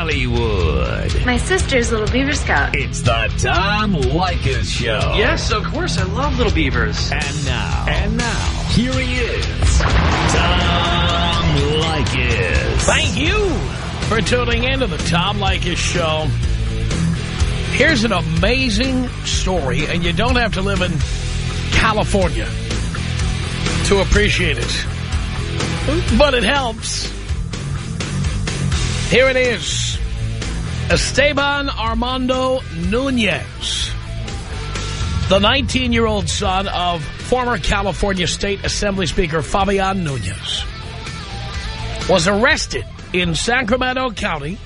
Hollywood. My sister's Little Beaver Scout. It's the Tom Leykis Show. Yes, of course. I love little beavers. And now. And now. Here he is. Tom Leykis. Thank you for tuning in to the Tom Leykis Show. Here's an amazing story, and you don't have to live in California to appreciate it. But it helps. Here it is. Esteban Armando Nunez, the 19-year-old son of former California State Assembly Speaker Fabian Nunez, was arrested in Sacramento County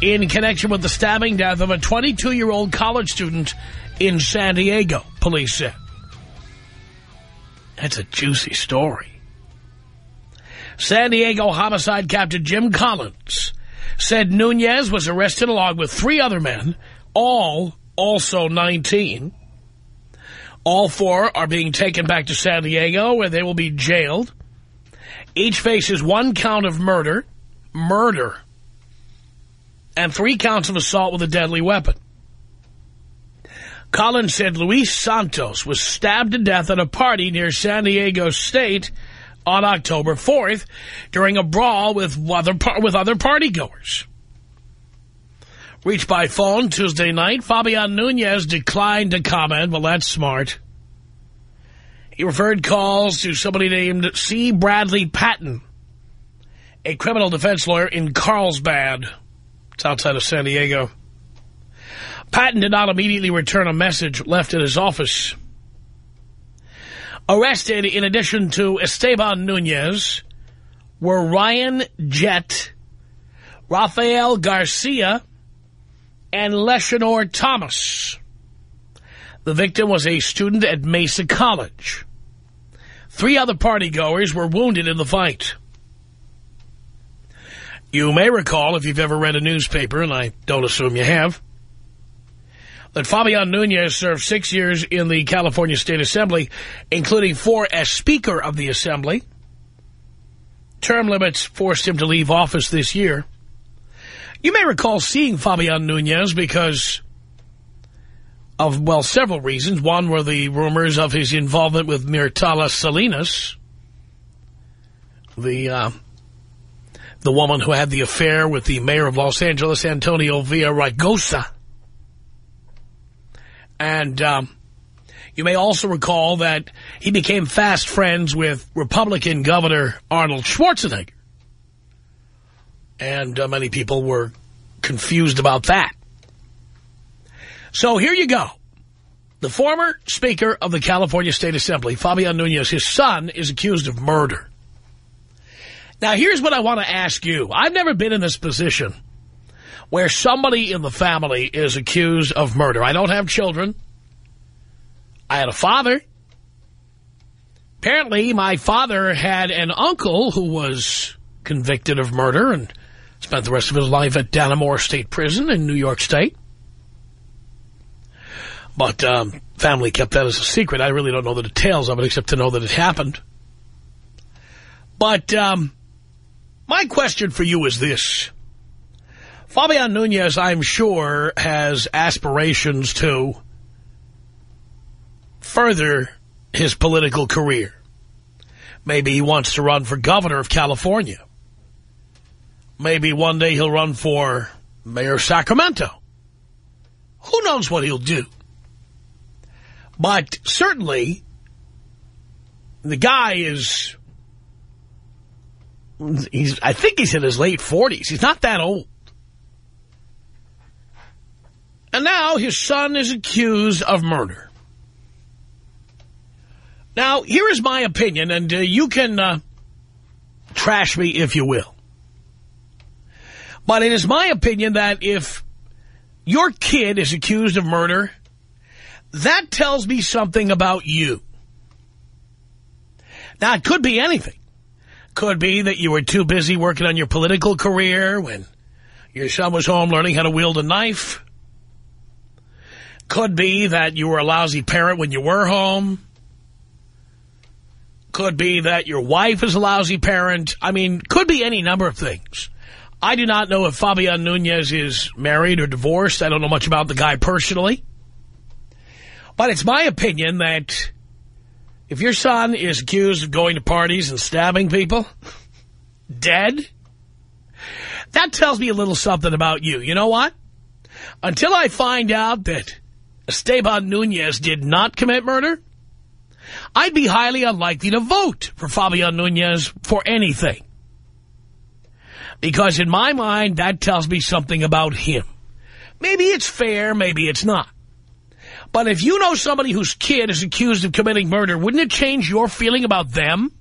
in connection with the stabbing death of a 22-year-old college student in San Diego, police said. That's a juicy story. San Diego homicide captain Jim Collins said Nunez was arrested along with three other men, all also 19. All four are being taken back to San Diego where they will be jailed. Each faces one count of murder, murder, and three counts of assault with a deadly weapon. Collins said Luis Santos was stabbed to death at a party near San Diego State on October 4th during a brawl with other, with other partygoers. Reached by phone Tuesday night, Fabian Nunez declined to comment. Well, that's smart. He referred calls to somebody named C. Bradley Patton, a criminal defense lawyer in Carlsbad. It's outside of San Diego. Patton did not immediately return a message left at his office. Arrested, in addition to Esteban Nunez, were Ryan Jett, Rafael Garcia, and Leshanor Thomas. The victim was a student at Mesa College. Three other partygoers were wounded in the fight. You may recall, if you've ever read a newspaper, and I don't assume you have, that Fabian Nunez served six years in the California State Assembly, including four as Speaker of the Assembly. Term limits forced him to leave office this year. You may recall seeing Fabian Nunez because of, well, several reasons. One were the rumors of his involvement with Mirthala Salinas, the uh, the woman who had the affair with the mayor of Los Angeles, Antonio Villaraigosa. And um, you may also recall that he became fast friends with Republican Governor Arnold Schwarzenegger. And uh, many people were confused about that. So here you go. The former Speaker of the California State Assembly, Fabian Nunez, his son is accused of murder. Now, here's what I want to ask you. I've never been in this position where somebody in the family is accused of murder. I don't have children. I had a father. Apparently, my father had an uncle who was convicted of murder and spent the rest of his life at Dannemora State Prison in New York State. But um, family kept that as a secret. I really don't know the details of it except to know that it happened. But um, my question for you is this. Fabian Nunez, I'm sure, has aspirations to further his political career. Maybe he wants to run for governor of California. Maybe one day he'll run for mayor of Sacramento. Who knows what he'll do? But certainly, the guy is, he's, I think he's in his late 40s. He's not that old. And now his son is accused of murder. Now, here is my opinion, and uh, you can uh, trash me if you will. But it is my opinion that if your kid is accused of murder, that tells me something about you. Now, it could be anything. Could be that you were too busy working on your political career when your son was home learning how to wield a knife. Could be that you were a lousy parent when you were home. Could be that your wife is a lousy parent. I mean, could be any number of things. I do not know if Fabian Nunez is married or divorced. I don't know much about the guy personally. But it's my opinion that if your son is accused of going to parties and stabbing people, dead, that tells me a little something about you. You know what? Until I find out that Esteban Nunez did not commit murder, I'd be highly unlikely to vote for Fabian Nunez for anything. Because in my mind, that tells me something about him. Maybe it's fair, maybe it's not. But if you know somebody whose kid is accused of committing murder, wouldn't it change your feeling about them?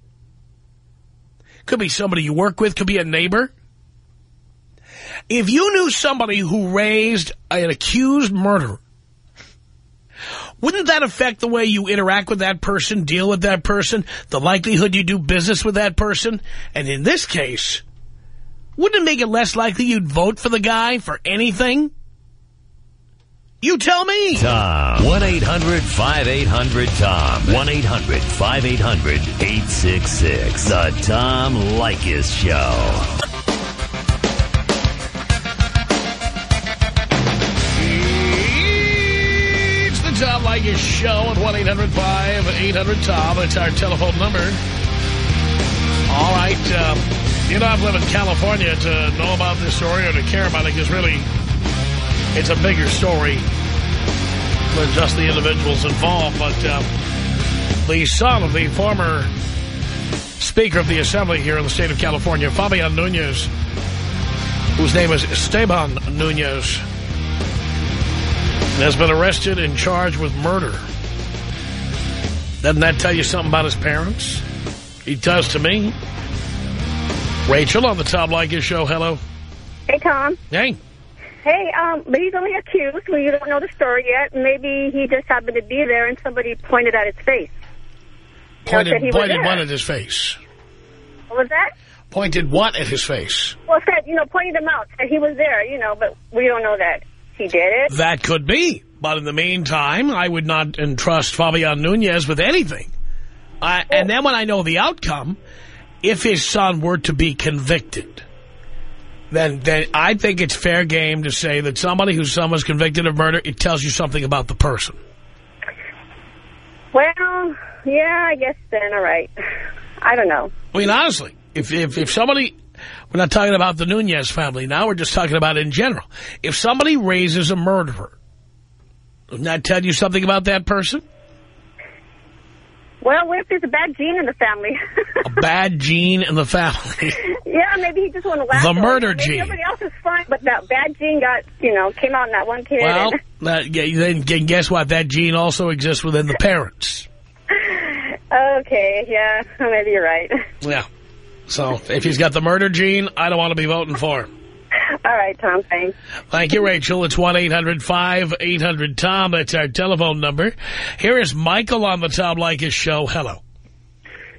Could be somebody you work with, could be a neighbor. If you knew somebody who raised an accused murderer, wouldn't that affect the way you interact with that person, deal with that person, the likelihood you do business with that person? And in this case, wouldn't it make it less likely you'd vote for the guy for anything? You tell me. Tom. 1-800-5800-TOM. 1-800-5800-866. The Tom Leykis Show. The Show at 1-800-5800-TOM. It's our telephone number. All right. Um, you don't have to live in California to know about this story or to care about it because really it's a bigger story than just the individuals involved. But uh, the son of the former Speaker of the Assembly here in the state of California, Fabian Nunez, whose name is Esteban Nunez, has been arrested and charged with murder. Doesn't that tell you something about his parents? He does to me. Rachel on the Tom Leykis show. Hello. Hey, Tom. Hey. Hey, um, but he's only accused. We don't know the story yet. Maybe he just happened to be there and somebody pointed at his face. Pointed, pointed what at his face? What was that? Pointed what at his face? Well, said, you know, pointed him out. Said he was there, you know, but we don't know that he did it. That could be. But in the meantime, I would not entrust Fabian Nunez with anything. I, and then when I know the outcome, if his son were to be convicted, then, then I think it's fair game to say that somebody whose son was convicted of murder, it tells you something about the person. Well, yeah, I guess then, all right. I don't know. I mean, honestly, if, if, if somebody, we're not talking about the Nunez family now, we're just talking about in general. If somebody raises a murderer, doesn't that tell you something about that person? Well, what if there's a bad gene in the family? A bad gene in the family. yeah, maybe he just wanted to laugh. The murder maybe gene. Everybody else is fine, but that bad gene got, you know, came out in that one kid. Well, that, then guess what? That gene also exists within the parents. okay, yeah, maybe you're right. Yeah. So if he's got the murder gene, I don't want to be voting for him. All right, Tom, thanks. Thank you, Rachel. It's 1-800-5800-TOM. That's our telephone number. Here is Michael on the Tom Leykis show. Hello.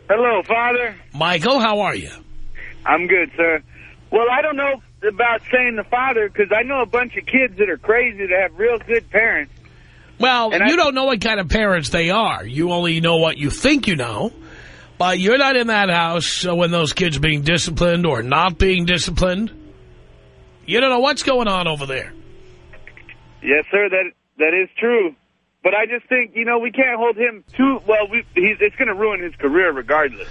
Hello, Father. Michael, how are you? I'm good, sir. Well, I don't know about saying the father because I know a bunch of kids that are crazy that have real good parents. Well, And you I- don't know what kind of parents they are. You only know what you think you know. But you're not in that house when those kids are being disciplined or not being disciplined. You don't know what's going on over there. Yes, sir. That that is true. But I just think you know we can't hold him too well. We, he's, it's going to ruin his career regardless.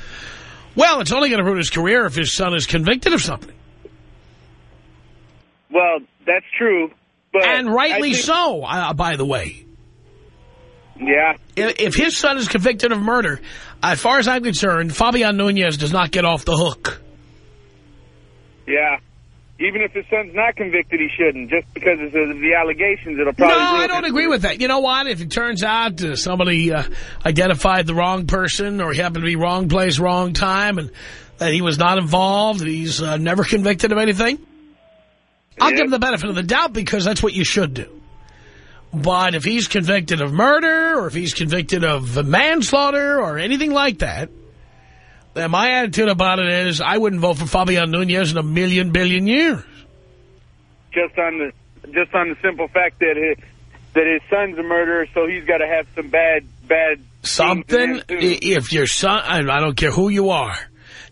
Well, it's only going to ruin his career if his son is convicted of something. Well, that's true. But And rightly think- so, uh, by the way. Yeah. If if his son is convicted of murder, as far as I'm concerned, Fabian Nunez does not get off the hook. Yeah. Even if his son's not convicted, he shouldn't. Just because of the, allegations, it'll probably. no, I don't agree with that. You know what? If it turns out uh, somebody uh, identified the wrong person or he happened to be wrong place, wrong time, and that he was not involved, he's uh, never convicted of anything, I'll Yeah. give him the benefit of the doubt because that's what you should do. But if he's convicted of murder or if he's convicted of manslaughter or anything like that, then my attitude about it is I wouldn't vote for Fabian Nunez in a million billion years. Just on the just on the simple fact that his, that his son's a murderer, so he's got to have some bad bad Something, him, too. i- if your son, I don't care who you are,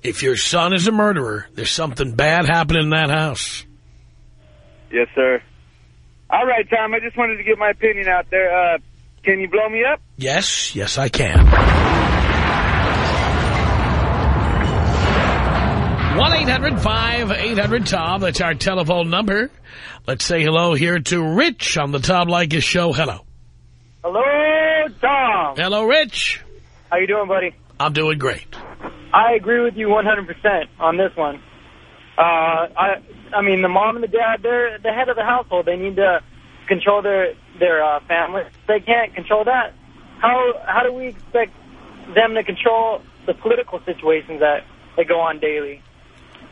If your son is a murderer, there's something bad happening in that house. Yes, sir. All right, Tom, I just wanted to get my opinion out there. Uh, can you blow me up? Yes, yes, I can. 1-800-5800-TOM. That's our telephone number. Let's say hello here to Rich on the Tom Leykis show. Hello. Hello, Tom. Hello, Rich. How you doing, buddy? I'm doing great. I agree with you 100% on this one. Uh, I, I mean, the mom and the dad, they're the head of the household. They need to control their their uh, family. They can't control that. How how do we expect them to control the political situations that that go on daily?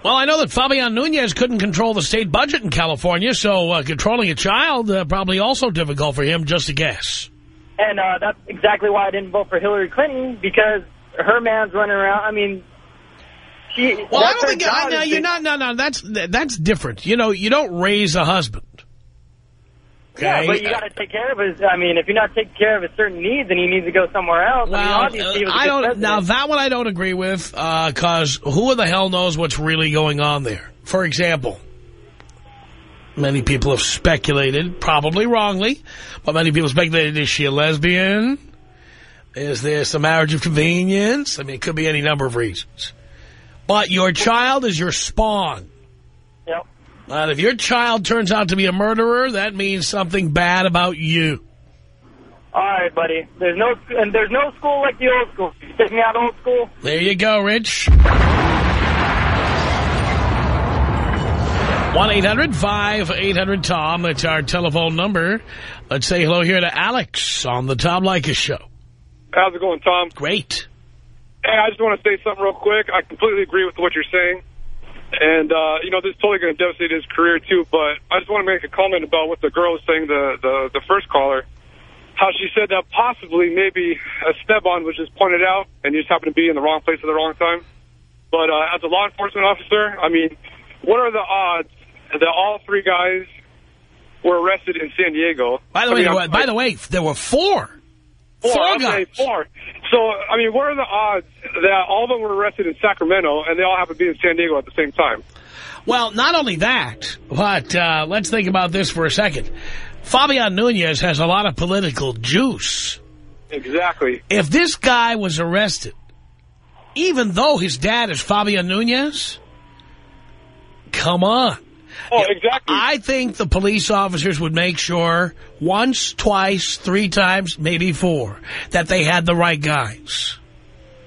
Well, I know that Fabian Nunez couldn't control the state budget in California, so uh, controlling a child uh, probably also difficult for him, just a guess. And uh, that's exactly why I didn't vote for Hillary Clinton, because her man's running around. I mean, she. Well, I don't think I, no, you're not. No, no, that's that's different. You know, you don't raise a husband. Yeah, but you got to take care of his. I mean, if you're not taking care of his certain needs, then he needs to go somewhere else. I mean, Well, obviously, was a I don't. president. Now that one I don't agree with, uh, because who the hell knows what's really going on there? For example, many people have speculated, probably wrongly, but many people speculated: is she a lesbian? Is this a marriage of convenience? I mean, it could be any number of reasons. But your child is your spawn. Yep. And if your child turns out to be a murderer, that means something bad about you. All right, buddy. There's no and there's no school like the old school. You take me out old school. There you go, Rich. 1-800-5800-TOM. That's our telephone number. Let's say hello here to Alex on the Tom Leykis Show. How's it going, Tom? Great. Hey, I just want to say something real quick. I completely agree with what you're saying. And, uh, you know, this is totally going to devastate his career, too. But I just want to make a comment about what the girl was saying, the, the, the first caller. How she said that possibly maybe a Esteban was just pointed out and you just happened to be in the wrong place at the wrong time. But uh, as a law enforcement officer, I mean, what are the odds that all three guys were arrested in San Diego? By the I way, mean, by the way, there were four. Four, Four okay, guys. four. So, I mean, what are the odds that all of them were arrested in Sacramento and they all happen to be in San Diego at the same time? Well, not only that, but uh, let's think about this for a second. Fabian Nunez has a lot of political juice. Exactly. If this guy was arrested, even though his dad is Fabian Nunez, come on. Oh, exactly. I think the police officers would make sure once, twice, three times, maybe four, that they had the right guys.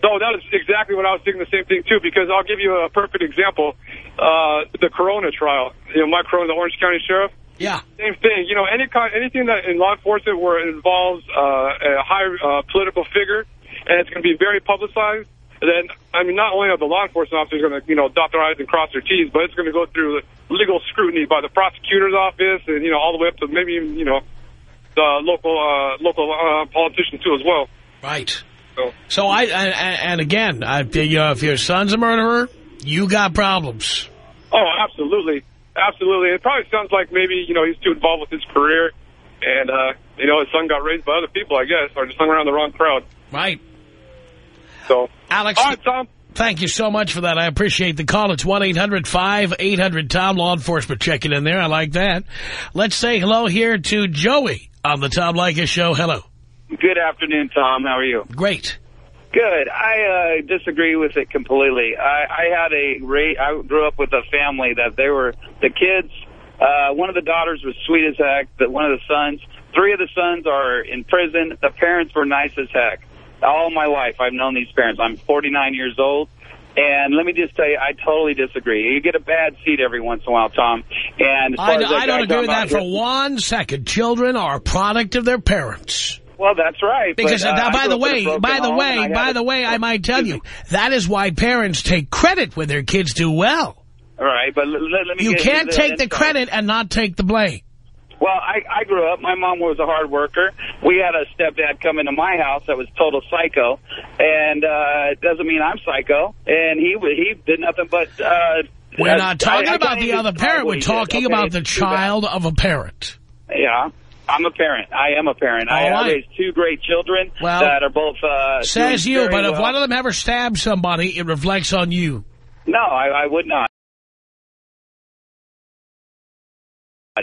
No, that is exactly what I was thinking the same thing, too, because I'll give you a perfect example. Uh, the Carona trial. You know, Mike Carona, the Orange County Sheriff. Yeah. Same thing. You know, any kind, anything that in law enforcement where it involves uh, a high uh, political figure and it's going to be very publicized, then, I mean, not only are the law enforcement officers going to, you know, dot their I's and cross their T's, but it's going to go through legal scrutiny by the prosecutor's office and, you know, all the way up to maybe even, you know, the local uh, local uh, politicians, too, as well. Right. So, So I, and, and again, I, you know, if your son's a murderer, you got problems. oh, absolutely. Absolutely. It probably sounds like maybe, you know, he's too involved with his career and, uh, you know, his son got raised by other people, I guess, or just hung around the wrong crowd. Right. So, Alex, all right, Tom. Thank you so much for that. I appreciate the call. It's 1-800-5800-TOM. Law enforcement checking in there. I like that. Let's say hello here to Joey on the Tom Leykis show. Hello. Good afternoon, Tom. How are you? Great. Good. I uh, disagree with it completely. I, I had a ra I grew up with a family that they were the kids. Uh, one of the daughters was sweet as heck. But one of the sons, three of the sons are in prison. The parents were nice as heck. All my life, I've known these parents. I'm 49 years old. And let me just tell you, I totally disagree. You get a bad seat every once in a while, Tom. And I, as I don't agree with that for one second. Children are a product of their parents. Well, that's right. Because but, uh, now, by the up in a way, by the way, by the way, I might tell you, that is why parents take credit when their kids do well. All right, but let, let me You can't take the insight. credit and not take the blame. Well, I, I grew up. My mom was a hard worker. We had a stepdad come into my house that was total psycho, and uh, it doesn't mean I'm psycho. And he he did nothing but. Uh, We're uh, not talking I- I about can't the other parent. We're talking okay? about the too bad. child of a parent. Yeah. I'm a parent. I am a parent. I, All I right. raised two great children Well, that are both uh, Says you, but if one of them ever stabs somebody, it reflects on you. No, I, I would not.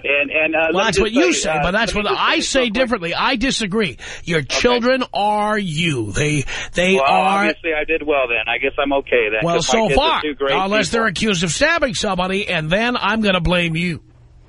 And and uh, Well, that's what you say, uh, but that's what I say quick. differently. I disagree. Your children are you. They they Well, are. obviously I did well then. I guess I'm okay then. Well, so far, unless people. they're accused of stabbing somebody, and then I'm going to blame you.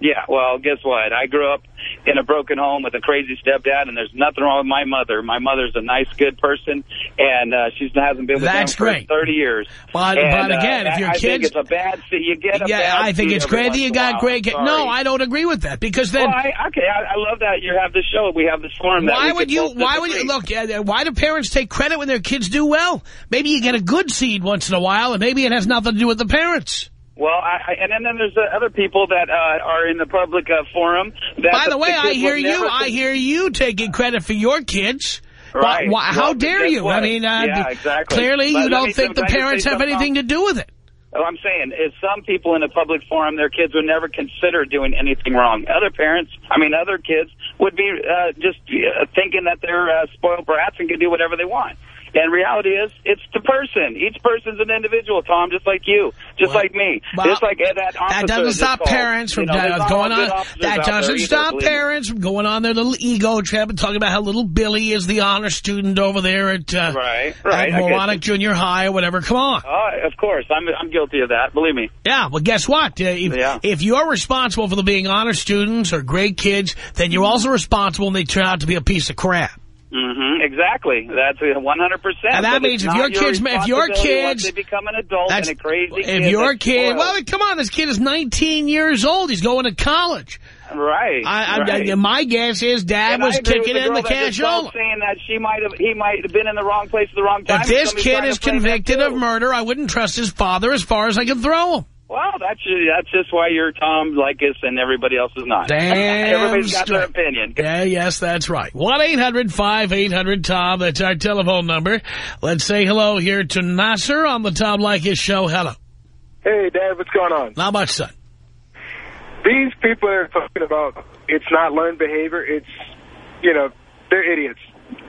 Yeah, well, guess what? I grew up in a broken home with a crazy stepdad, and there's nothing wrong with my mother. My mother's a nice, good person, and uh, she hasn't been with That's them for 30 years. But- And, but again, uh, if your I kids- think it's a bad see. You get a yeah, I think it's great that you got great. No, I don't agree with that because then. Well, I, okay, I, I love that you have this show. We have this forum. that Why would you? Why would you look? Uh, why do parents take credit when their kids do well? Maybe you get a good seed once in a while, and maybe it has nothing to do with the parents. Well, I, I, and then, then there's uh, other people that uh, are in the public uh, forum. That By the way, kids I hear you. I hear you taking credit for your kids. Why- Right. why- how Well, dare guess you? I mean, uh, Yeah, exactly. clearly Let- you don't think the can I just parents have anything to do with it. What I'm saying is some people in the public forum, their kids would never consider doing anything wrong. Other parents, I mean, other kids would be uh, just uh, thinking that they're uh, spoiled brats and can do whatever they want. And reality is, it's the person. Each person's an individual, Tom, just like you, just Well, like me, well, just like uh, that That doesn't stop called. parents from You know, uh, going on. That doesn't stop parents from going on their little ego trip and talking about how little Billy is the honor student over there at, uh, Right, right, at Moronic. Junior High or whatever. Come on. Oh, of course, I'm I'm guilty of that. Believe me. Yeah, well, guess what? Uh, if, Yeah. if you're responsible for the being honor students or great kids, then you're also responsible when they turn out to be a piece of crap. Hmm exactly. That's 100. percent And that means if your kids- if your kids- they become an adult That's and a crazy if kid, your kid. spoiled. Well, come on, this kid is 19 years old. He's going to college. right. I, I, right. I, my guess is Dad And was I agree with kicking in the just cashola. saying that she might have, he might have been in the wrong place at the wrong time. If this kid is to blame that convicted of murder, I wouldn't trust his father as far as I can throw him. Well, that's that's just why you're Tom Leykis and everybody else is not. Damn Everybody's got their opinion. Yeah, yes, that's right. 1-800-5800-TOM. That's our telephone number. Let's say hello here to Nasser on the Tom Leykis show. Hello. Hey, Dad, what's going on? Not much, son. These people are talking about it's not learned behavior. It's, you know, they're idiots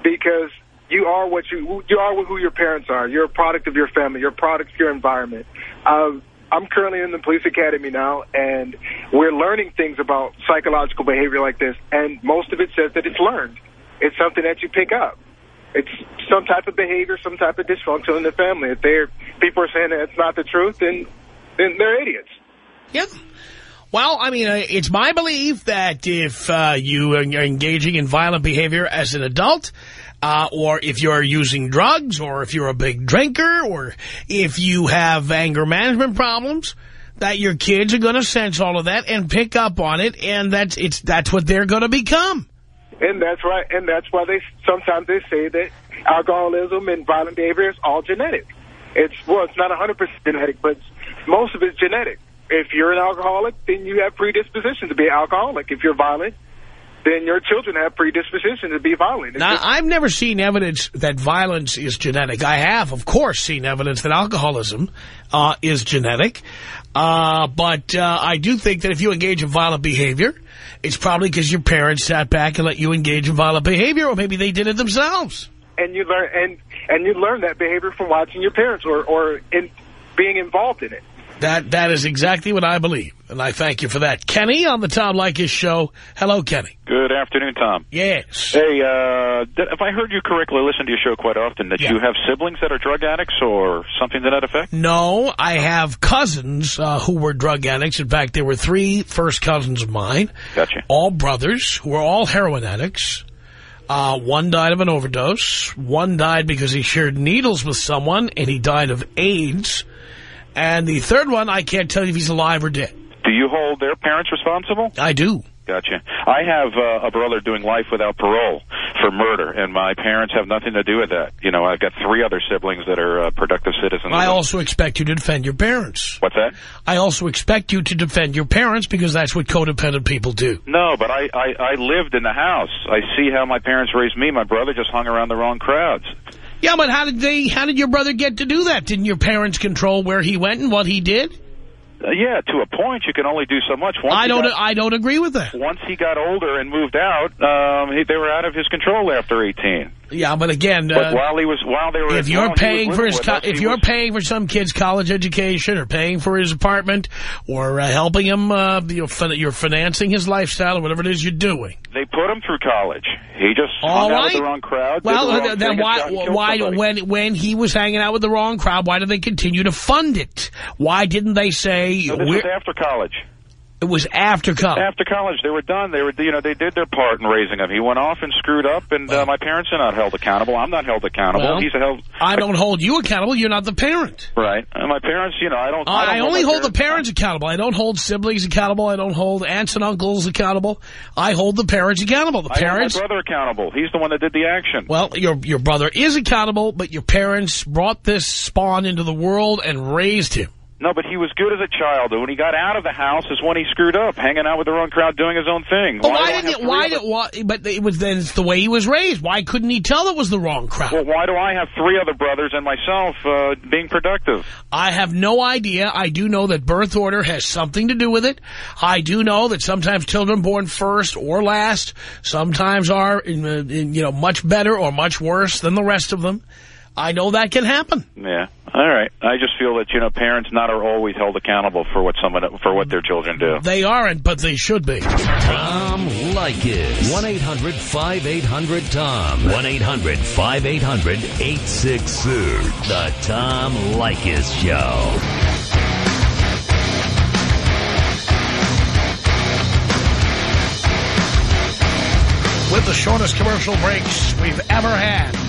because you are what you you are who your parents are. You're a product of your family. You're a product of your environment. Um, I'm currently in the police academy now, and we're learning things about psychological behavior like this, and most of it says that it's learned. It's something that you pick up. It's some type of behavior, some type of dysfunction in the family. If they're people are saying that it's not the truth, then then they're idiots. Yep. Well, I mean, uh, it's my belief that if uh, you are engaging in violent behavior as an adult, uh, or if you're using drugs, or if you're a big drinker, or if you have anger management problems, that your kids are going to sense all of that and pick up on it, and that's it's that's what they're going to become. And that's right. And that's why they sometimes they say that alcoholism and violent behavior is all genetic. It's well, it's not 100% genetic, but most of it's genetic. If you're an alcoholic, then you have predisposition to be an alcoholic. If you're violent, then your children have predisposition to be violent. It's Now, I've never seen evidence that violence is genetic. I have, of course, seen evidence that alcoholism uh, is genetic. Uh, but uh, I do think that if you engage in violent behavior, it's probably because your parents sat back and let you engage in violent behavior, or maybe they did it themselves. and you learn and and you learn that behavior from watching your parents or or in being involved in it. That That is exactly what I believe, and I thank you for that. Kenny on the Tom Leykis show. Hello, Kenny. Good afternoon, Tom. Yes. Hey, uh, if I heard you correctly, I listen to your show quite often, that Yeah. you have siblings that are drug addicts or something to that effect? No, I have cousins uh, who were drug addicts. In fact, there were three first cousins of mine. Gotcha. all brothers who were all heroin addicts. Uh, one died of an overdose. One died because he shared needles with someone, and he died of AIDS. And the third one, I can't tell you if he's alive or dead. Do you hold their parents responsible? I do. Gotcha. I have uh, a brother doing life without parole for murder, and my parents have nothing to do with that. You know, I've got three other siblings that are uh, productive citizens. I also expect you to defend your parents. What's that? I also expect you to defend your parents because that's what codependent people do. No, but I, I, I lived in the house. I see how my parents raised me. My brother just hung around the wrong crowds. Yeah, but how did they? How did your brother get to do that? Didn't your parents control where he went and what he did? Uh, yeah, to a point, you can only do so much. Once I don't. got- I don't agree with that. once he got older and moved out, um, he, they were out of his control after 18. Yeah, but again, But uh, while he was, while they were, if you're while he was paying for his, us, if you're was- paying for some kid's college education or paying for his apartment or uh, helping him, uh, you're, fin- you're financing his lifestyle or whatever it is you're doing. they put him through college. He just All hung out with the wrong crowd. Well, the wrong uh, then why, shot and killed why, somebody. when when he was hanging out with the wrong crowd, why did they continue to fund it? Why didn't they say No, this we're- was after college. It was after college? After college, they were done. They were, you know, they did their part in raising him. He went off and screwed up, and uh, my parents are not held accountable. I'm not held accountable. Well, He's held I don't hold you accountable. You're not the parent. right. And my parents, you know, I don't. I, don't only my hold the parents accountable. I don't hold siblings accountable. I don't hold aunts and uncles accountable. I hold the parents accountable. The I hold parents. my brother accountable. He's the one that did the action. Well, your your brother is accountable, but your parents brought this spawn into the world and raised him. No, but he was good as a child. And when he got out of the house is when he screwed up, hanging out with the wrong crowd, doing his own thing. But Why why didn't it? Why did why? But it was then it's the way he was raised. Why couldn't he tell it was the wrong crowd? Well, why do I have three other brothers and myself uh, being productive? I have no idea. I do know that birth order has something to do with it. I do know that sometimes children born first or last sometimes are, in, uh, in, you know, much better or much worse than the rest of them. I know that can happen. Yeah. All right. I just feel that you know parents not are always held accountable for what someone for what their children do. They aren't, but they should be. Tom Leykis. 1-800-5800-TOM. 1-800-5800-866. The Tom Leykis Show. With the shortest commercial breaks we've ever had.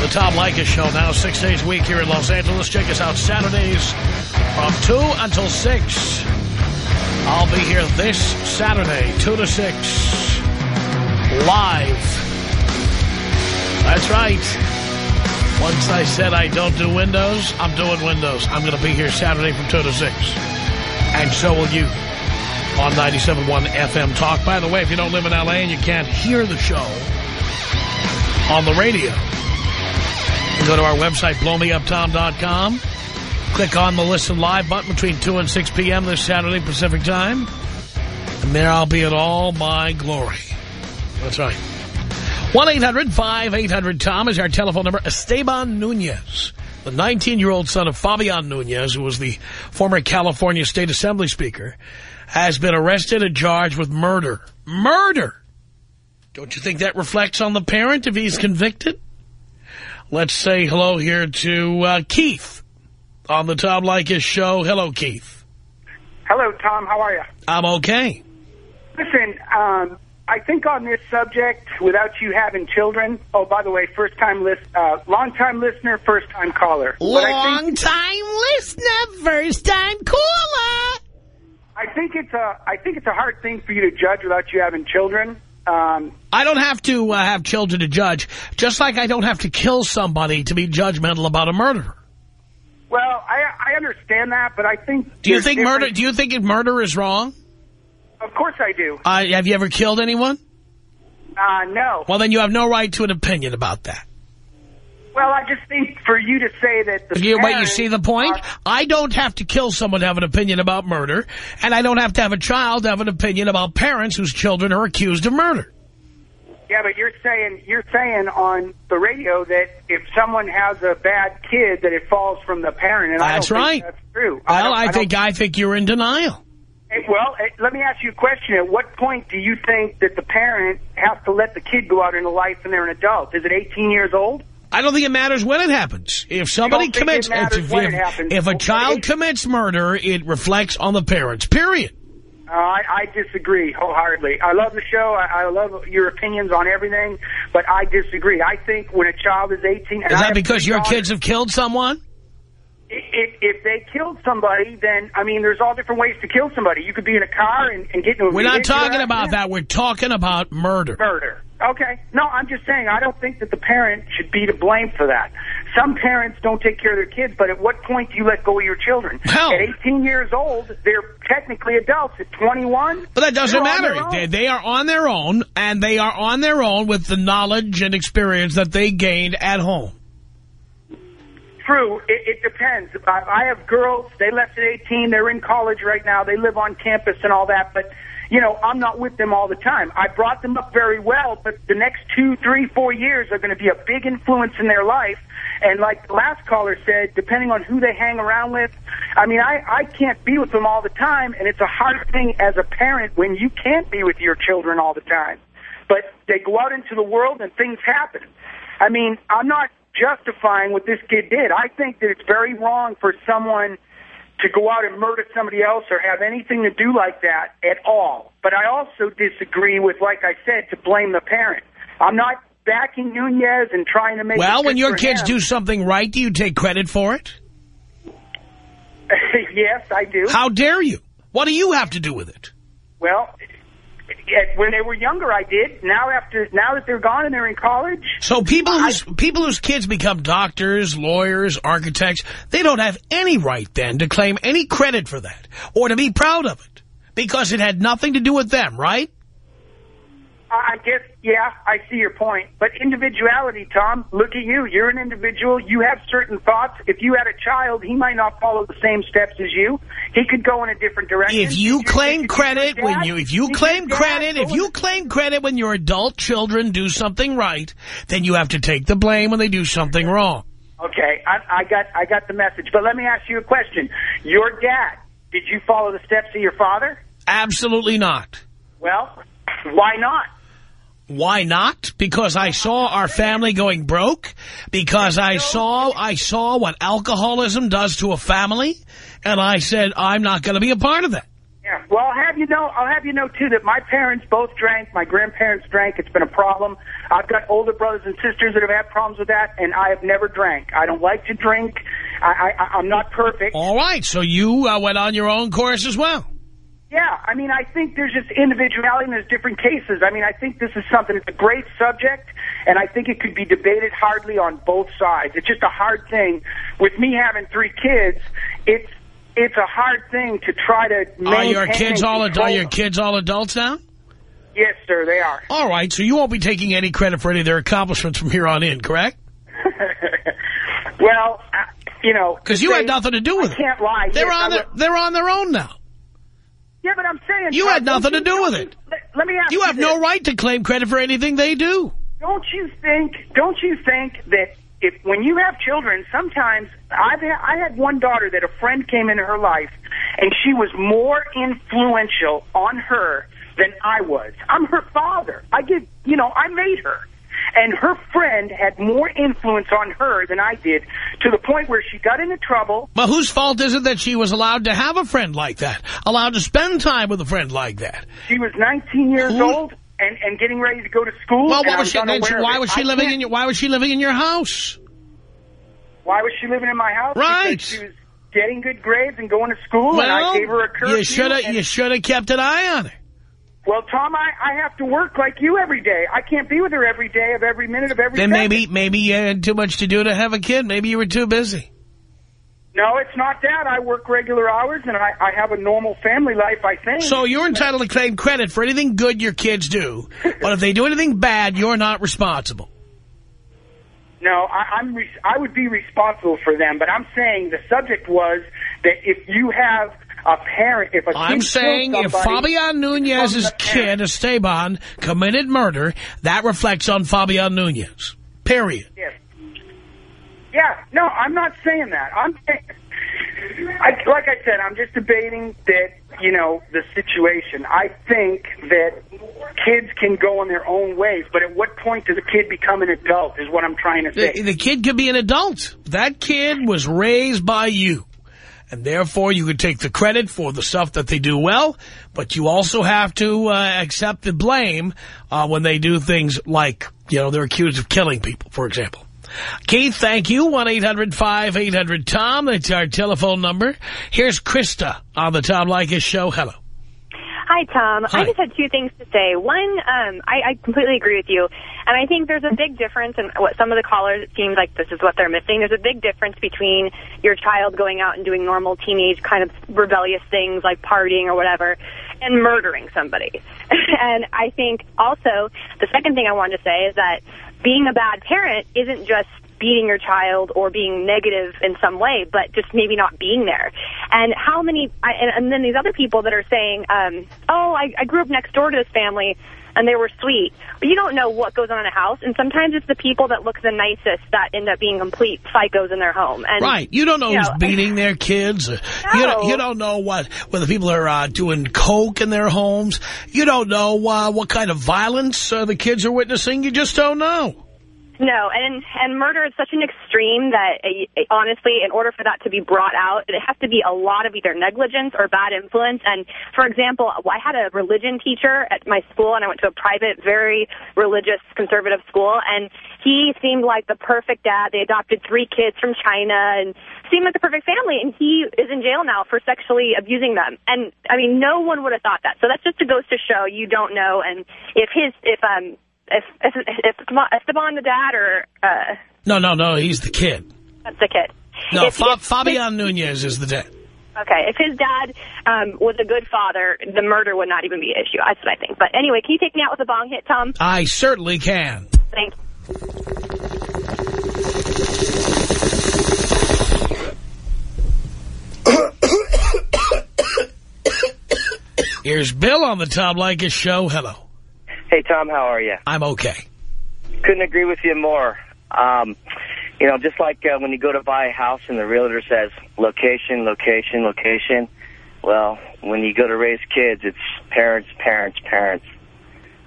The Tom Leykis Show, now six days a week here in Los Angeles. Check us out Saturdays from 2 until 6. I'll be here this Saturday, 2 to 6, live. That's right. Once I said I don't do Windows, I'm doing Windows. I'm going to be here Saturday from 2 to 6. And so will you on 97.1 FM Talk. By the way, if you don't live in L.A. and you can't hear the show on the radio, you go to our website, blowmeuptom.com. Click on the Listen Live button between 2 and 6 p.m. this Saturday Pacific Time. And there I'll be in all my glory. That's right. 1-800-5800-TOM is our telephone number. Esteban Nunez, the 19-year-old son of Fabian Nunez, who was the former California State Assembly Speaker, has been arrested and charged with murder. Murder! Don't you think that reflects on the parent if he's convicted? Let's say hello here to uh, Keith on the Tom Leykis show. Hello, Keith. Hello, Tom. How are you? I'm okay. Listen, um, I think on this subject, without you having children, oh, by the way, first time list, uh, long time listener, first time caller. But think, Long time listener, first time caller. I think it's a, I think it's a hard thing for you to judge without you having children. Um, I don't have to uh, have children to judge, just like I don't have to kill somebody to be judgmental about a murderer. well, I, I understand that, but I think. Do you think different- murder? Do you think murder is wrong? Of course I do. Uh, have you ever killed anyone? Uh, no. Well, then you have no right to an opinion about that. Well, I just think for you to say that the You, wait, you see the point? are- I don't have to kill someone to have an opinion about murder, and I don't have to have a child to have an opinion about parents whose children are accused of murder. Yeah, but you're saying you're saying on the radio that if someone has a bad kid, that it falls from the parent, and That's I don't right. think that's true. Well, don't- I, don't- think I think you're in denial. Hey, Well, let me ask you a question. At what point do you think that the parent has to let the kid go out into life and they're an adult? Is it 18 years old? I don't think it matters when it happens. If somebody commits, it if, if- if a Okay. child commits murder, it reflects on the parents. Period. Uh, I, I disagree wholeheartedly. I love the show. I, I love your opinions on everything, but I disagree. I think when a child is 18... and Is that because your kids have killed someone? If, if they killed somebody, then, I mean, there's all different ways to kill somebody. You could be in a car and, and get into a We're not talking about that. We're talking about murder. Murder. Okay. No, I'm just saying I don't think that the parent should be to blame for that. Some parents don't take care of their kids, but at what point do you let go of your children? At 18 years old, they're technically adults. At 21, But that doesn't matter. They, they are on their own, and they are on their own with the knowledge and experience that they gained at home. True. It, it depends. I, I have girls. They left at 18. They're in college right now. They live on campus and all that. But you know, I'm not with them all the time. I brought them up very well, but the next two, three, four years are going to be a big influence in their life. And like the last caller said, depending on who they hang around with, I mean, I, I can't be with them all the time, and it's a hard thing as a parent when you can't be with your children all the time. But they go out into the world and things happen. I mean, I'm not justifying what this kid did. I think that it's very wrong for someone to go out and murder somebody else or have anything to do like that at all. But I also disagree with, like I said, to blame the parent. I'm not backing Nunez and trying to make Well, when your kids him. do something right, do you take credit for it? yes, I do. How dare you? What do you have to do with it? Well, when they were younger, I did. Now, after now that they're gone and they're in college, So people whose, people whose kids become doctors, lawyers, architects, they don't have any right then to claim any credit for that or to be proud of it because it had nothing to do with them, right? I I guess, yeah, I see your point. But individuality, Tom, look at you. You're an individual. You have certain thoughts. If you had a child, he might not follow the same steps as you. He could go in a different direction. If you claim credit your when you, if you claim credit, if you claim credit when your adult children do something right, then you have to take the blame when they do something wrong. Okay, I, I got I got the message. But let me ask you a question. Your dad, did you follow the steps of your father? Absolutely not. Well, why not? Why not? Because I saw our family going broke. Because I saw I saw what alcoholism does to a family, and I said I'm not going to be a part of that. Yeah. Well, I'll have you know, I'll have you know too that my parents both drank. My grandparents drank. It's been a problem. I've got older brothers and sisters that have had problems with that, and I have never drank. I don't like to drink. I, I, I'm not perfect. All right, so you uh, went on your own course as well. Yeah, I mean, I think there's just individuality and there's different cases. I mean, I think this is something, it's a great subject, and I think it could be debated hardly on both sides. It's just a hard thing. With me having three kids, it's it's a hard thing to try to maintain Are your kids all are your kids all adults now? Yes, sir, they are. All right, so you won't be taking any credit for any of their accomplishments from here on in, correct? well, uh, you know... Because you they- had nothing to do with I it. can't lie. They're Yes, on their, they're on their own now. Yeah, but I'm saying... You had nothing to do with it. Let, me ask You have this. no right to claim credit for anything they do. Don't you think? Don't you think that if when you have children, sometimes I've had, I had one daughter that a friend came into her life, and she was more influential on her than I was. I'm her father. I give, you know, I made her. And her friend had more influence on her than I did, to the point where she got into trouble. But whose fault is it that she was allowed to have a friend like that? Allowed to spend time with a friend like that? She was 19 years Who- old and, and getting ready to go to school. Well, was she, she- why was she I living can't- in your, why was she living in your house? Why was she living in my house? Right. Because she was getting good grades and going to school, and I gave her a curfew. you should have you should have kept an eye on her. Well, Tom, I, I have to work like you every day. I can't be with her every day of every minute of every Then second. maybe maybe you had too much to do to have a kid. Maybe you were too busy. No, it's not that. I work regular hours, and I, I have a normal family life, I think. So you're entitled to claim credit for anything good your kids do. But if they do anything bad, you're not responsible. No, I, I'm re- I would be responsible for them, but I'm saying the subject was that if you have a parent, if a I'm saying kills if Fabian Nunez's from the parent- kid, Esteban, committed murder, that reflects on Fabian Nunez. Period. Yes. Yeah, no, I'm not saying that. I'm saying, I, like I said, I'm just debating that, you know, the situation. I think that kids can go on their own ways, but at what point does a kid become an adult is what I'm trying to say. The, the kid could be an adult. That kid was raised by you. And therefore, you could take the credit for the stuff that they do well, but you also have to uh, accept the blame uh, when they do things like, you know, they're accused of killing people, for example. Keith, thank you. 1-800-5800-TOM. That's our telephone number. Here's Krista on the Tom Leykis show. Hello. Hi, Tom. Hi. I just had two things to say. One, um, I, I completely agree with you. And I think there's a big difference in what some of the callers, it seems like this is what they're missing. There's a big difference between your child going out and doing normal teenage kind of rebellious things like partying or whatever and murdering somebody. and I think also the second thing I wanted to say is that being a bad parent isn't just beating your child or being negative in some way, but just maybe not being there. And how many, I, and, and then these other people that are saying, um, oh, I, I grew up next door to this family and they were sweet. But you don't know what goes on in a house, and sometimes it's the people that look the nicest that end up being complete psychos in their home. And, right. You don't know you who's know, beating their kids. No. You, don't, you don't know what whether people are uh, doing coke in their homes. You don't know uh, what kind of violence uh, the kids are witnessing. You just don't know. No, and and murder is such an extreme that, uh, honestly, in order for that to be brought out, it has to be a lot of either negligence or bad influence. And, for example, I had a religion teacher at my school, and I went to a private, very religious, conservative school, and he seemed like the perfect dad. They adopted three kids from China and seemed like the perfect family, and he is in jail now for sexually abusing them. And, I mean, no one would have thought that. So that's just a goes to show you don't know. And if his, if, um, if if, if Esteban the dad or uh, no no no he's the kid. That's the kid. No if, Fa if, Fabian Nunez is the dad. Okay if his dad um, was a good father the murder would not even be an issue. That's what I think. But anyway can you take me out with a bong hit Tom? I certainly can. Thank you. Here's Bill on the Tom Leykis show. Hello. Hey, Tom, how are you? I'm okay. Couldn't agree with you more. Um, you know, just like uh, when you go to buy a house and the realtor says location, location, location. Well, when you go to raise kids, it's parents, parents, parents.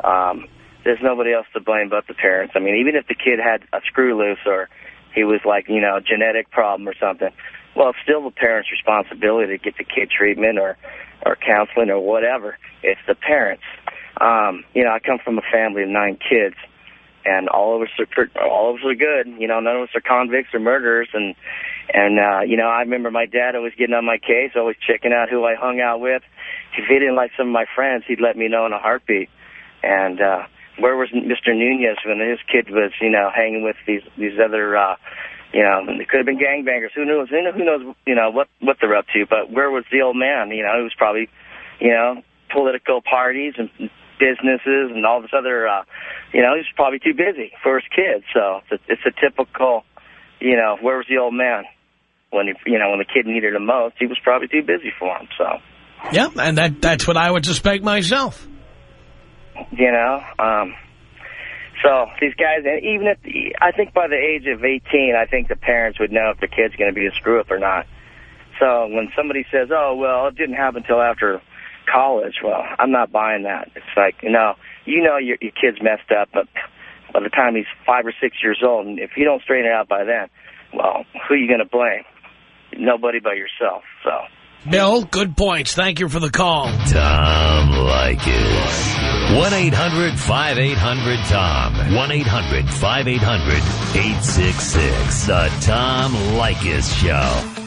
Um, there's nobody else to blame but the parents. I mean, even if the kid had a screw loose or he was like, you know, a genetic problem or something, well, it's still the parent's responsibility to get the kid treatment or, or counseling or whatever. It's the parents. Um, you know, I come from a family of nine kids, and all of us are all of us are good. You know, none of us are convicts or murderers, and and uh, you know, I remember my dad always getting on my case, always checking out who I hung out with. If he didn't like some of my friends, he'd let me know in a heartbeat. And uh, where was Mr. Nunez when his kid was, you know, hanging with these these other, uh, you know, they could have been gangbangers. Who knows? Who knows? Who knows? You know what what they're up to? But where was the old man? You know, he was probably, you know, political parties and businesses and all this other, uh, you know, he's probably too busy for his kids. So it's a, it's a typical, you know, where was the old man when he, you know, when the kid needed him most? He was probably too busy for him. So. Yeah, and that that's what I would suspect myself. You know, um, so these guys, and even if the, I think by the age of 18, I think the parents would know if the kid's going to be a screw up or not. So when somebody says, "Oh, well, it didn't happen until after." College. Well, I'm not buying that. It's like, you know, you know your, your kid's messed up, but by the time he's five or six years old, and if you don't straighten it out by then, well, who are you going to blame? Nobody but yourself, so. Bill, good points. Thank you for the call. Tom Leykis. 1-800-5800-TOM. 1-800-5800-866. The Tom Leykis Show.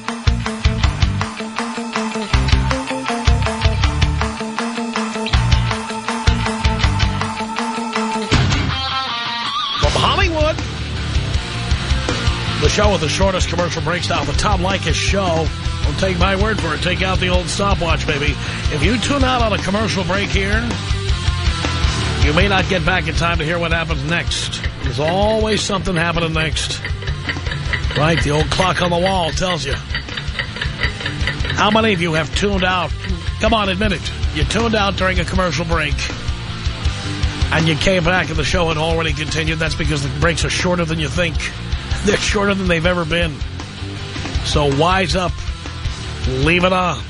The show with the shortest commercial breaks now, the Tom Leykis Show. Don't take my word for it. Take out the old stopwatch, baby. If you tune out on a commercial break here, you may not get back in time to hear what happens next. There's always something happening next. Right, the old clock on the wall tells you. How many of you have tuned out? Come on, admit it. You tuned out during a commercial break. And you came back and the show had already continued. That's because the breaks are shorter than you think. They're shorter than they've ever been. So wise up. Leave it on.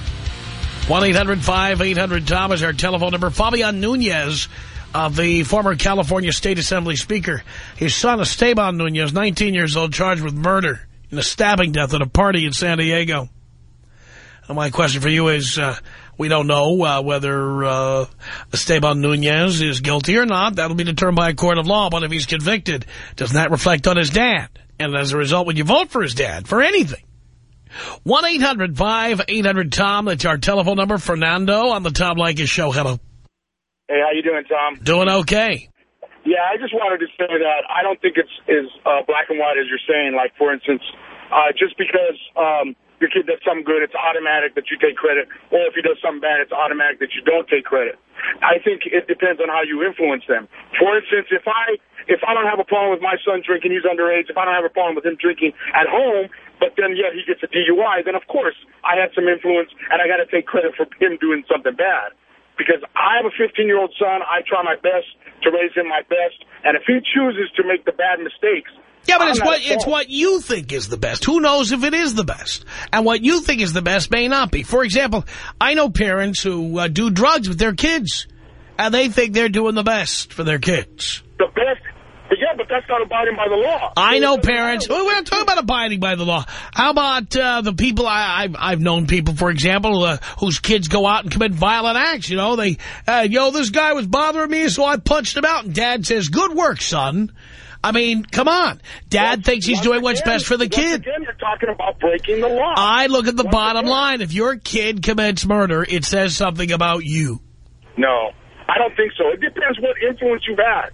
1-800-5800-TOM is our telephone number. Fabian Nunez, uh, the former California State Assembly Speaker. His son, Esteban Nunez, 19 years old, charged with murder in a stabbing death at a party in San Diego. And my question for you is, uh, we don't know uh, whether uh, Esteban Nunez is guilty or not. That'll be determined by a court of law. But if he's convicted, doesn't that reflect on his dad? And as a result, when you vote for his dad, for anything, 1-800-5800-TOM. That's our telephone number. Fernando on the Tom Leykis show. Hello. Hey, how you doing, Tom? Doing okay. Yeah, I just wanted to say that I don't think it's as uh, black and white as you're saying. Like, for instance, uh, just because um, your kid does something good, it's automatic that you take credit. Or if he does something bad, it's automatic that you don't take credit. I think it depends on how you influence them. For instance, if I if I don't have a problem with my son drinking, he's underage, if I don't have a problem with him drinking at home, but then yet he gets a DUI, then of course I had some influence and I got to take credit for him doing something bad. Because I have a 15-year-old son, I try my best to raise him my best, and if he chooses to make the bad mistakes, Yeah, but I'm it's what at it's what you think is the best. Who knows if it is the best? And what you think is the best may not be. For example, I know parents who uh, do drugs with their kids, and they think they're doing the best for their kids. the best. But yeah, but that's not abiding by the law. I know parents. Well, we're not talking about abiding by the law. How about uh, the people I, I've, I've known people, for example, uh, whose kids go out and commit violent acts. You know, they, uh, yo, this guy was bothering me, so I punched him out. And Dad says, "Good work, son." I mean, come on. Dad thinks he's doing what's best for the kid. Again, you're talking about breaking the law. I look at the bottom line. If your kid commits murder, it says something about you. No, I don't think so. It depends what influence you've had.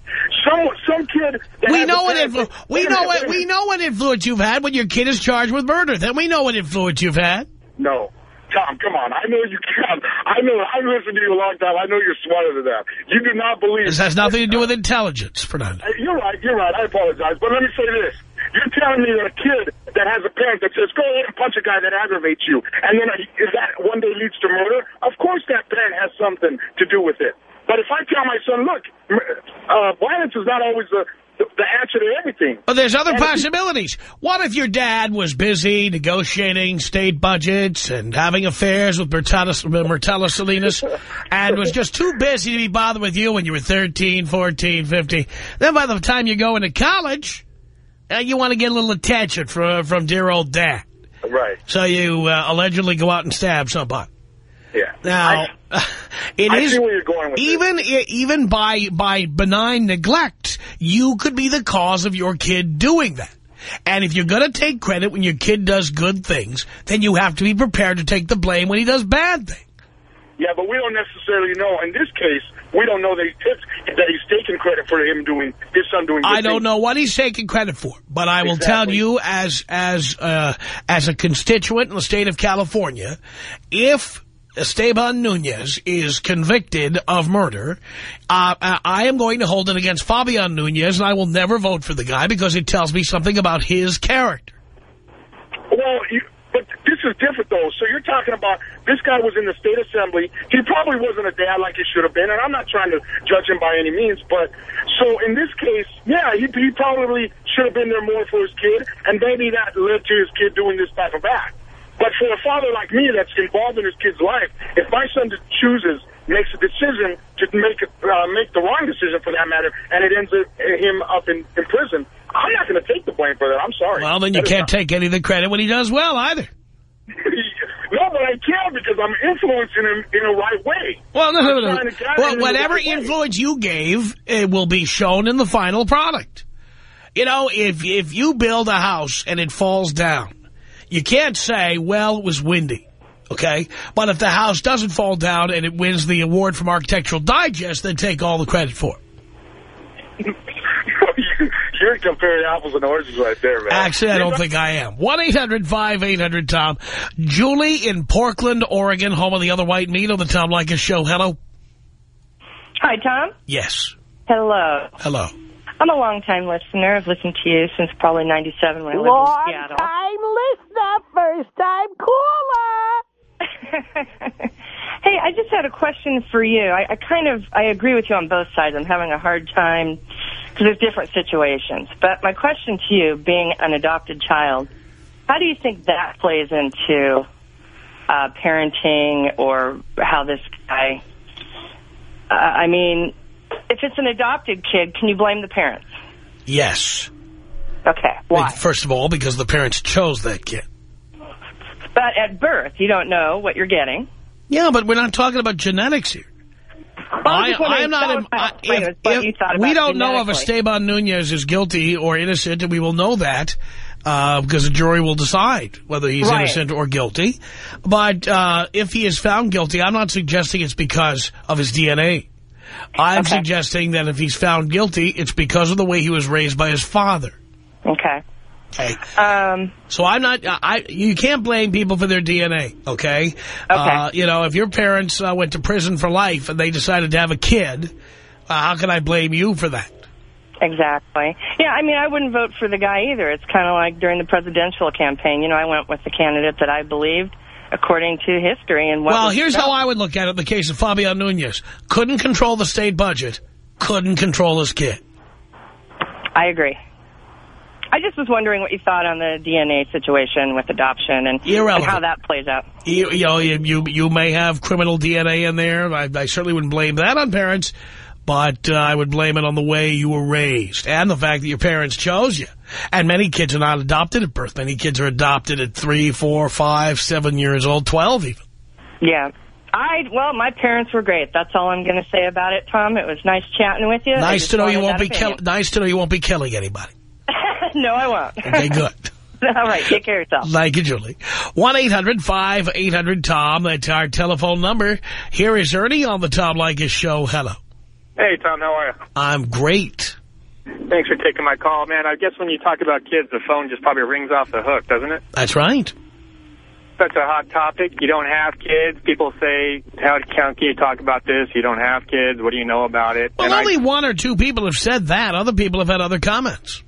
Some some kid. We know what parent- influ- we know what we know what influence you've had when your kid is charged with murder. Then we know what influence you've had. No. Tom, come on. I know you can. I know. I've listened to you a long time. I know you're smarter than that. You do not believe. This has nothing to do with intelligence, Fernando. Uh, You're right. You're right. I apologize. But let me say this. You're telling me that a kid that has a parent that says, go ahead and punch a guy that aggravates you, and then is that one day leads to murder? Of course that parent has something to do with it. But if I tell my son, look, uh, violence is not always the, the, answer to everything. But there's other And possibilities. What if your dad was busy negotiating state budgets and having affairs with Mirthala Salinas and was just too busy to be bothered with you when you were 13, 14, 15? Then by the time you go into college, uh, you want to get a little attention from, from dear old dad. Right. So you uh, allegedly go out and stab somebody. Yeah. Now, it I is see where you're going with even i- even by by benign neglect, you could be the cause of your kid doing that. And if you're going to take credit when your kid does good things, then you have to be prepared to take the blame when he does bad things. Yeah, but we don't necessarily know. In this case, we don't know that, he that he's taking credit for him doing, his son doing I don't things. know what he's taking credit for, but I will tell you as as uh, as a constituent in the state of California, if Esteban Nunez is convicted of murder, uh, I I am going to hold it against Fabian Nunez, and I will never vote for the guy because it tells me something about his character. Well, you, but this is different, though. So you're talking about this guy was in the state assembly. He probably wasn't a dad like he should have been, and I'm not trying to judge him by any means. But so in this case, yeah, he, he probably should have been there more for his kid, and maybe that led to his kid doing this type of act. But for a father like me that's involved in his kid's life, if my son chooses, makes a decision to make uh, make the wrong decision for that matter, and it ends up, him up in, in prison, I'm not going to take the blame for that. I'm sorry. Well, then you That can't take any of the credit when he does well either. no, but I can because I'm influencing him in a right way. Well, no, no, no. trying to guide him Well, whatever right way. influence you gave, it will be shown in the final product. You know, if if you build a house and it falls down, you can't say, well, it was windy. Okay? But if the house doesn't fall down and it wins the award from Architectural Digest, then take all the credit for it. You're comparing apples and oranges right there, man. Actually, I don't think I am. 1-800-5800-TOM. Julie in Portland, Oregon, home of the other white meat on the Tom Leykis show. Hello? Hi, Tom. Yes. Hello. Hello. I'm a long-time listener. I've listened to you since probably 97 when I lived in Seattle. listener, first time caller. Hey, I just had a question for you. I, I kind of, I agree with you on both sides. I'm having a hard time because there's different situations. But my question to you, being an adopted child, how do you think that plays into uh, parenting or how this guy, uh, I mean, if it's an adopted kid, can you blame the parents? Yes. Okay, why? First of all, because the parents chose that kid. But at birth, you don't know what you're getting. Yeah, but we're not talking about genetics here. I was just wondering I am not. I- if- if- we don't know if. Esteban Nunez is guilty or innocent, and we will know that uh, because the jury will decide whether he's Right. innocent or guilty. But uh, if he is found guilty, I'm not suggesting it's because of his DNA. I'm suggesting that if he's found guilty, it's because of the way he was raised by his father. Okay. Okay. Um. So I'm not. I you can't blame people for their DNA. Okay. Okay. Uh, you know, if your parents uh, went to prison for life and they decided to have a kid, uh, how can I blame you for that? Exactly. Yeah, I mean, I wouldn't vote for the guy either. It's kind of like during the presidential campaign. You know, I went with the candidate that I believed according to history and what Well, here's how I would look at it in the case of Fabian Nunez. Couldn't control the state budget, couldn't control his kid. I agree. I just was wondering what you thought on the DNA situation with adoption and, and how that plays out. You, you know, you, you you may have criminal DNA in there. I, I certainly wouldn't blame that on parents, but uh, I would blame it on the way you were raised and the fact that your parents chose you. And many kids are not adopted at birth. Many kids are adopted at three, four, five, seven years old, 12 even. Yeah. I well, my parents were great. That's all I'm going to say about it, Tom. It was nice chatting with you. Nice to know you won't be kill. Nice to know you won't be killing anybody. no, I won't. Okay, good. all right, take care of yourself. Thank you, Julie. 1-800-5800-TOM. That's our telephone number. Here is Ernie on the Tom Leykis show. Hello. Hey, Tom, how are you? I'm great. Thanks for taking my call. Man, I guess when you talk about kids, the phone just probably rings off the hook, doesn't it? That's right. That's a hot topic. You don't have kids. People say, how can you talk about this? You don't have kids. What do you know about it? Well, And I- only one or two people have said that. Other people have had other comments.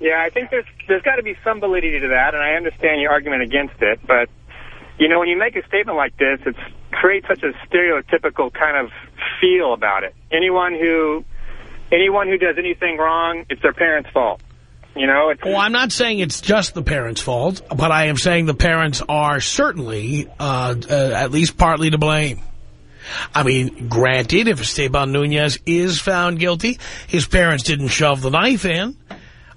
Yeah, I think there's there's got to be some validity to that, and I understand your argument against it. But you know, when you make a statement like this, it creates such a stereotypical kind of feel about it. Anyone who anyone who does anything wrong, it's their parents' fault. You know, it's Well, I'm not saying it's just the parents' fault, but I am saying the parents are certainly uh, uh, at least partly to blame. I mean, granted, if Esteban Nunez is found guilty, his parents didn't shove the knife in.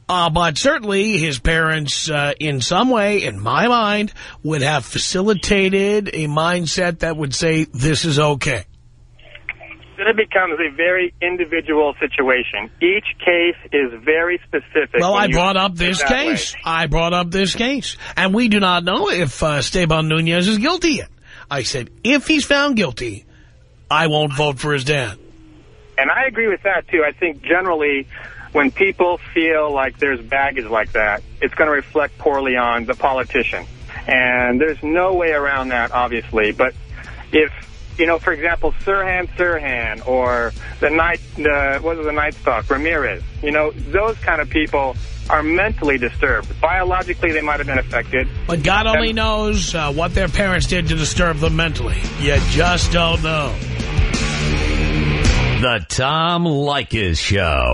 Uh, but certainly his parents, uh, in some way, in my mind, would have facilitated a mindset that would say this is okay. then it becomes a very individual situation. Each case is very specific. Well, I brought up this that way. case. I brought up this case. And we do not know if uh, Esteban Nunez is guilty yet. I said, if he's found guilty, I won't vote for his dad. And I agree with that, too. I think generally when people feel like there's baggage like that, it's going to reflect poorly on the politician. And there's no way around that, obviously. But if, you know, for example, Sirhan Sirhan or the night, the, what was the night stalk, Ramirez, you know, those kind of people are mentally disturbed. Biologically, they might have been affected. But God only knows uh, what their parents did to disturb them mentally. You just don't know. The Tom Leykis Show.